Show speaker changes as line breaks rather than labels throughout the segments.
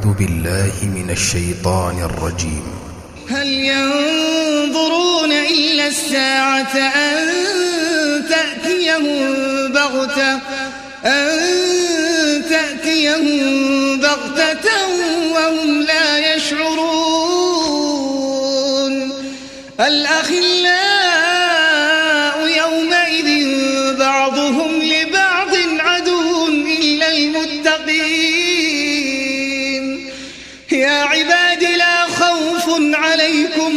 أعوذ بالله من الشيطان الرجيم.
هل ينظرون إلا الساعة أن تأتيهم بغتة؟ أن تأتيهم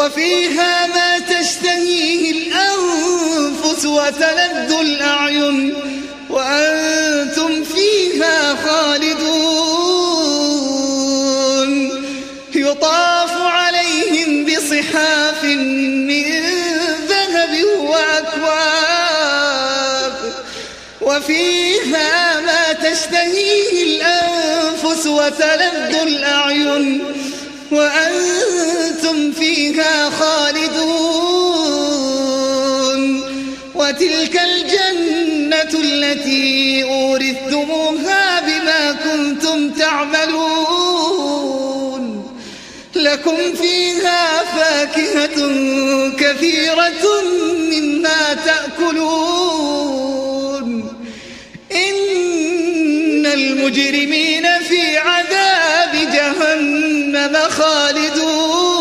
وفيها ما تشتهيه الأنفس وتلذ الأعين وأنتم فيها خالدون. يطاف عليهم بصحاف من ذهب وأكواب وفيها ما تشتهيه الأنفس وتلذ الأعين وأنتم فيها وتلك الجنة التي أورثتموها بما كنتم تعملون. لكم فيها فاكهة كثيرة مما تأكلون. إن المجرمين في عذاب جهنم خالدون.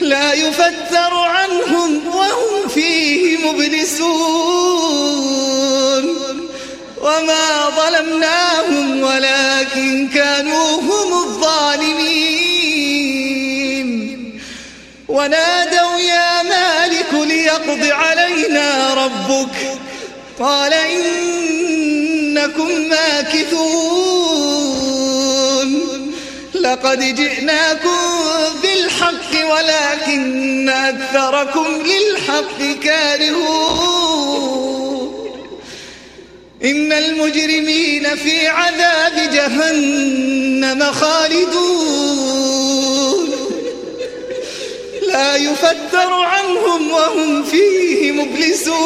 لا يفتر عنهم مبلسون وما ظلمناهم ولكن كانوا هم الظالمين. ونادوا يا مالك ليقض علينا ربك. قال إنكم ماكثون. لقد جئناكم ولكن أكثركم للحق كارهون. إن المجرمين في عذاب جهنم خالدون. لا يفتر عنهم وهم فيه مبلسون.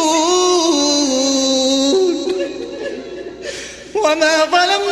وما ظلمناهم